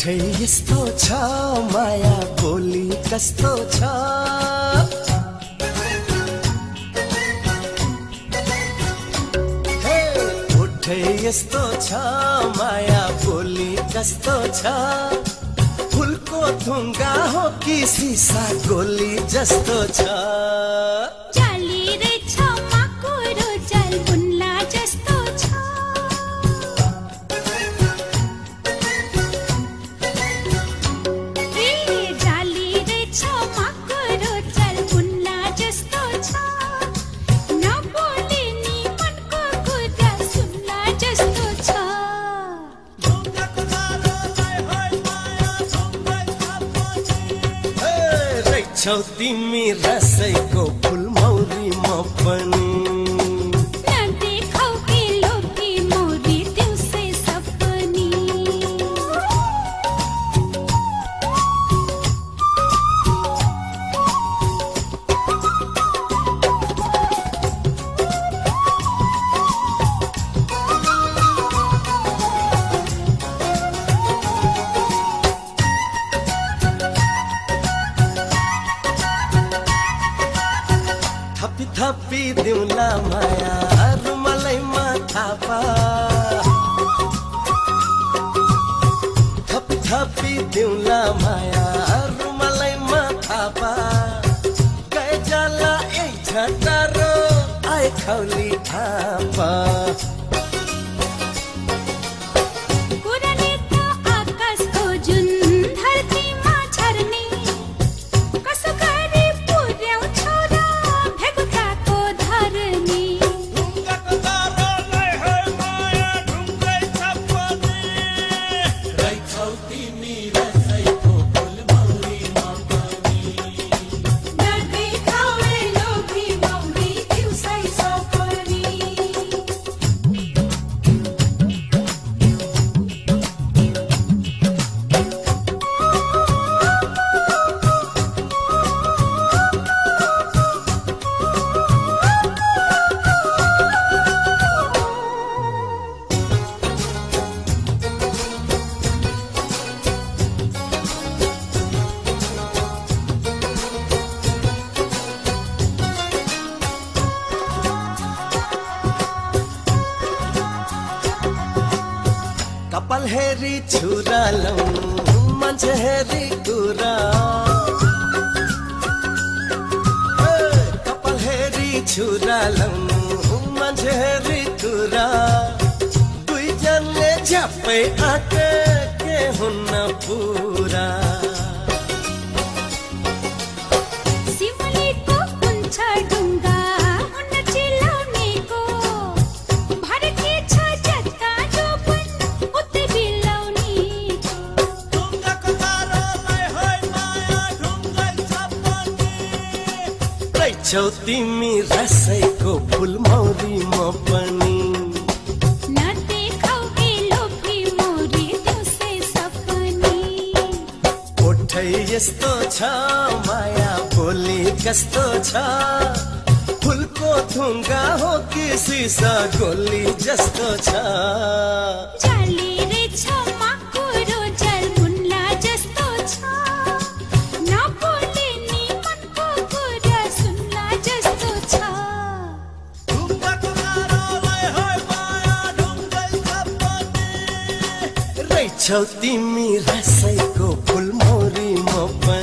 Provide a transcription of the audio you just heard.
ओठै यस्तो छ माया बोली कस्तो छ? ओठै यस्तो छ माया बोली कस्तो छ? फुलको थुङ्गा हो कि सिसा गोली जस्तो छ? रहेछौ तिमी रसैको फुल मौरी म पनि। थपी थपी दिउँला माया रुमलैमा थापा थपी थपी दिउँला माया रुमलैमा थापा गए जाला ए झटारो आए खौली थापा। कपल हेरी छुरा लौ मंच हेरी कुरा कपाल हेरी छुरा लौ मंच हेरी कुरा दुई जन झपे आके के हुन पूरा। तिमी रसैको फुल मौरी म पनि यस्तो छ माया बोली कस्तो छ। फुलको थुङ्गा हो कि सिसा गोली जस्तो छ। रहेछौ तिमी रसैको फुल मौरी म पनि